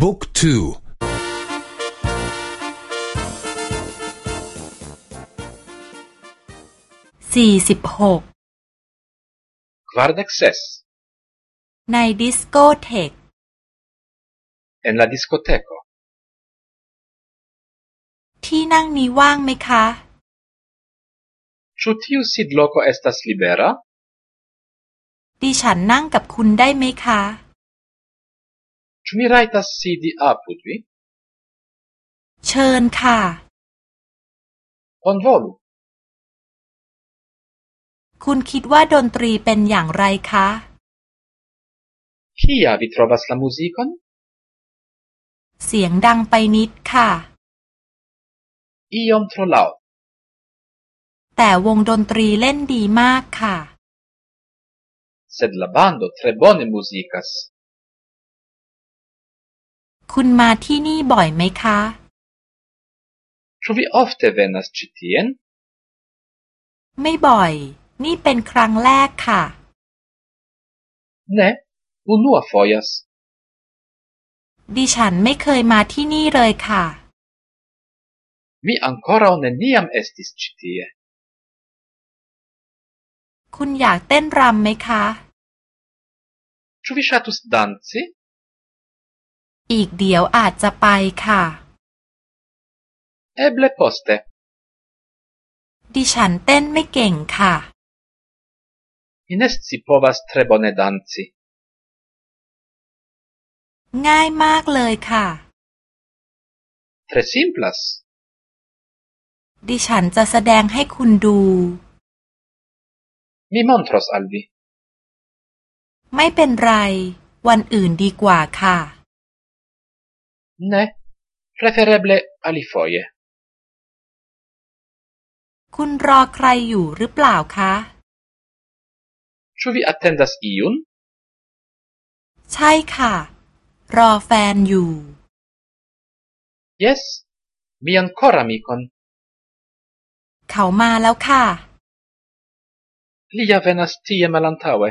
book twoสี่สิบหก kvardek sesในดิสโกเทก en la diskoteko ที่นั่งนี้ว่างไหมคะ Ĉu tiu sidloko estas libera? ดิฉันนั่งกับคุณได้ไหมคะ Ĉu mi rajtas sidi apud vi? เชิญค่ะ Bonvolu. คุณคิดว่าดนตรีเป็นอย่างไรคะ Kia vi trovas la muzikon? เสียงดังไปนิดค่ะ Iom tro laŭt. แต่วงดนตรีเล่นดีมากค่ะ Sed la bando tre bone muzikas. คุณมาที่นี่บ่อยไหมคะ Ĉu vi ofte venas ĉi tien? ไม่บ่อย นี่เป็นครั้งแรกค่ะ Ne, unua fojas. ดิฉันไม่เคยมาที่นี่เลยค่ะ Mi ankoraŭ neniam estis ĉi tie. คุณอยากเต้นรำไหมคะ Ĉu vi ŝatus danci? อีกเดี๋ยวอาจจะไปค่ะ Eble poste. ดิฉันเต้นไม่เก่งค่ะ Mi ne scipovas tre bone danci. ง่ายมากเลยค่ะ Tre simplas. ดิฉันจะแสดงให้คุณดู Mi montros al vi. ไม่เป็นไร วันอื่นดีกว่าค่ะ Ne, prefereble alifoje. คุณรอใครอยู่หรือเปล่าคะ Ĉu vi attendas iun? ใช่ค่ะ รอแฟนอยู่ Jes, mian koramikon. เขามาแล้วค่ะ Li ja venas tie malantaŭe.